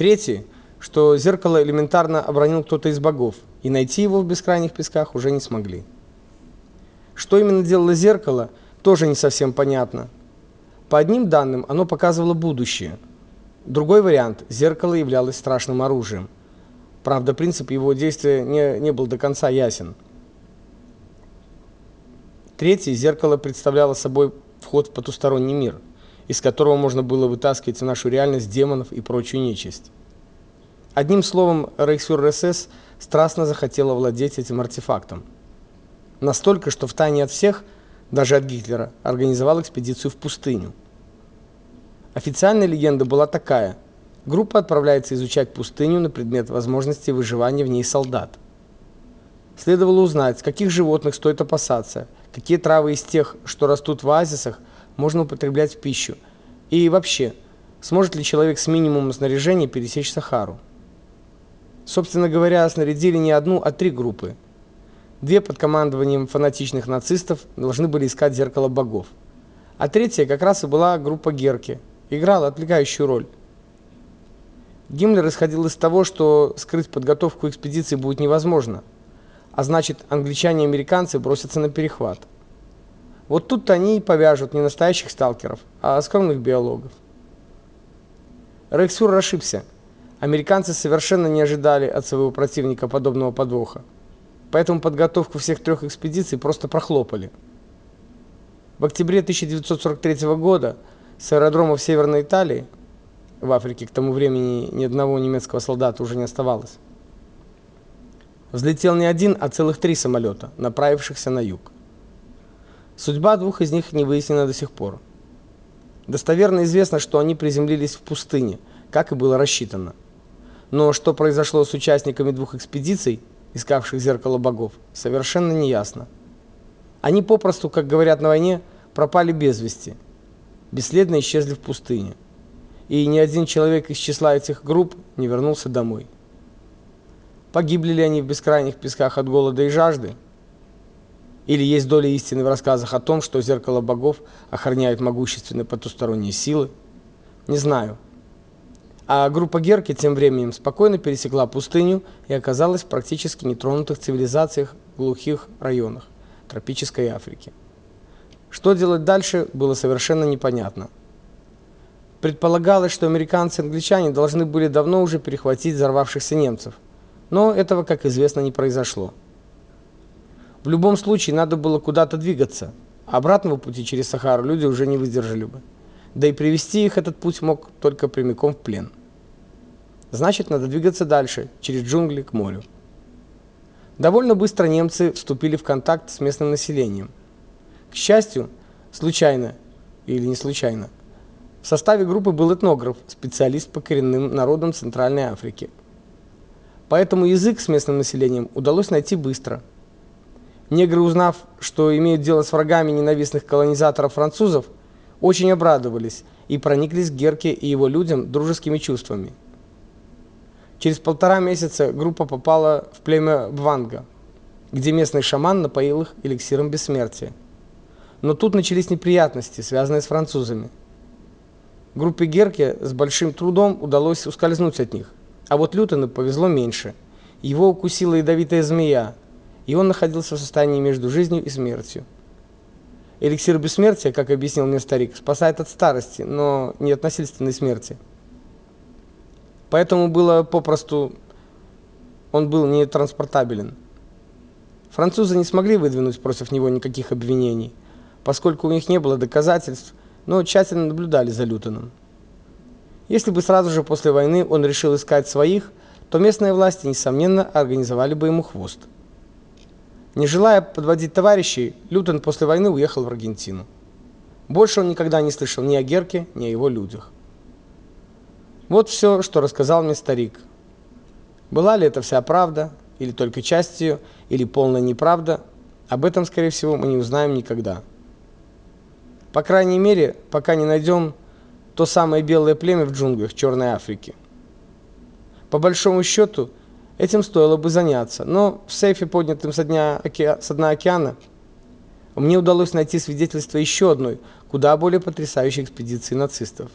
Третье, что зеркало элементарно обронил кто-то из богов, и найти его в бескрайних песках уже не смогли. Что именно делало зеркало, тоже не совсем понятно. По одним данным, оно показывало будущее. Другой вариант зеркало являлось страшным оружием. Правда, принцип его действия не не был до конца ясен. Третье зеркало представляло собой вход в потусторонний мир, из которого можно было вытаскивать в нашу реальность демонов и прочую нечисть. Одним словом, Рейхсфюрер СС страстно захотел овладеть этим артефактом. Настолько, что втайне от всех, даже от Гитлера, организовал экспедицию в пустыню. Официальная легенда была такая: группа отправляется изучать пустыню на предмет возможности выживания в ней солдат. Следовало узнать, каких животных стоит опасаться, какие травы из тех, что растут в оазисах, можно употреблять в пищу. И вообще, сможет ли человек с минимумом снаряжения пересечь Сахару? Собственно говоря, снарядили не одну, а три группы. Две под командованием фанатичных нацистов должны были искать зеркало богов. А третья как раз и была группа Герки, играла отвлекающую роль. Гиммлер исходил из того, что скрыть подготовку экспедиции будет невозможно, а значит, англичане и американцы бросятся на перехват. Вот тут-то они и повяжут не настоящих сталкеров, а скромных биологов. Рейхсфюрер ошибся. Американцы совершенно не ожидали от своего противника подобного подвоха. Поэтому подготовку всех трех экспедиций просто прохлопали. В октябре 1943 года с аэродрома в Северной Италии в Африке к тому времени ни одного немецкого солдата уже не оставалось. Взлетел не один, а целых три самолета, направившихся на юг. Судьба двух из них не выяснена до сих пор. Достоверно известно, что они приземлились в пустыне, как и было рассчитано. Но что произошло с участниками двух экспедиций, искавших зеркало богов, совершенно неясно. Они попросту, как говорят на войне, пропали без вести. Бесследно исчезли в пустыне. И ни один человек из числа этих групп не вернулся домой. Погибли ли они в бескрайних песках от голода и жажды? Или есть доля истины в рассказах о том, что зеркало богов охраняет могущественные потусторонние силы? Не знаю. А группа Герки тем временем спокойно пересекла пустыню и оказалась в практически нетронутых цивилизациях глухих районах тропической Африки. Что делать дальше, было совершенно непонятно. Предполагалось, что американцы и англичане должны были давно уже перехватить взорвавшихся немцев. Но этого, как известно, не произошло. В любом случае надо было куда-то двигаться. Обратного пути через Сахару люди уже не выдержали бы. Да и привести их этот путь мог только прямиком в плен. Значит, надо двигаться дальше, через джунгли к морю. Довольно быстро немцы вступили в контакт с местным населением. К счастью, случайно или не случайно, в составе группы был этнограф, специалист по коренным народам Центральной Африки. Поэтому язык с местным населением удалось найти быстро. Негры, узнав, что имеют дело с врагами ненавистных колонизаторов французов, очень обрадовались и прониклись к Герке и его людям дружескими чувствами. Через полтора месяца группа попала в племя Бванга, где местный шаман напоил их эликсиром бессмертия. Но тут начались неприятности, связанные с французами. Группе Герке с большим трудом удалось ускользнуть от них. А вот Лютену повезло меньше. Его укусила ядовитая змея, и он находился в состоянии между жизнью и смертью. Эликсир бессмертия, как объяснил мне старик, спасает от старости, но не от насильственной смерти. Поэтому было попросту он был не транспортабелен. Французы не смогли выдвинуть против него никаких обвинений, поскольку у них не было доказательств, но тщательно наблюдали за Лютоном. Если бы сразу же после войны он решил искать своих, то местные власти несомненно организовали бы ему хвост. Не желая подводить товарищей, Лютон после войны уехал в Аргентину. Больше он никогда не слышал ни о Герке, ни о его людях. Вот все, что рассказал мне старик. Была ли это вся правда, или только часть ее, или полная неправда, об этом, скорее всего, мы не узнаем никогда. По крайней мере, пока не найдем то самое белое племя в джунглях Черной Африки. По большому счету, этим стоило бы заняться, но в сейфе, поднятым со дня оке... с дна океана, мне удалось найти свидетельство еще одной, куда более потрясающей экспедиции нацистов.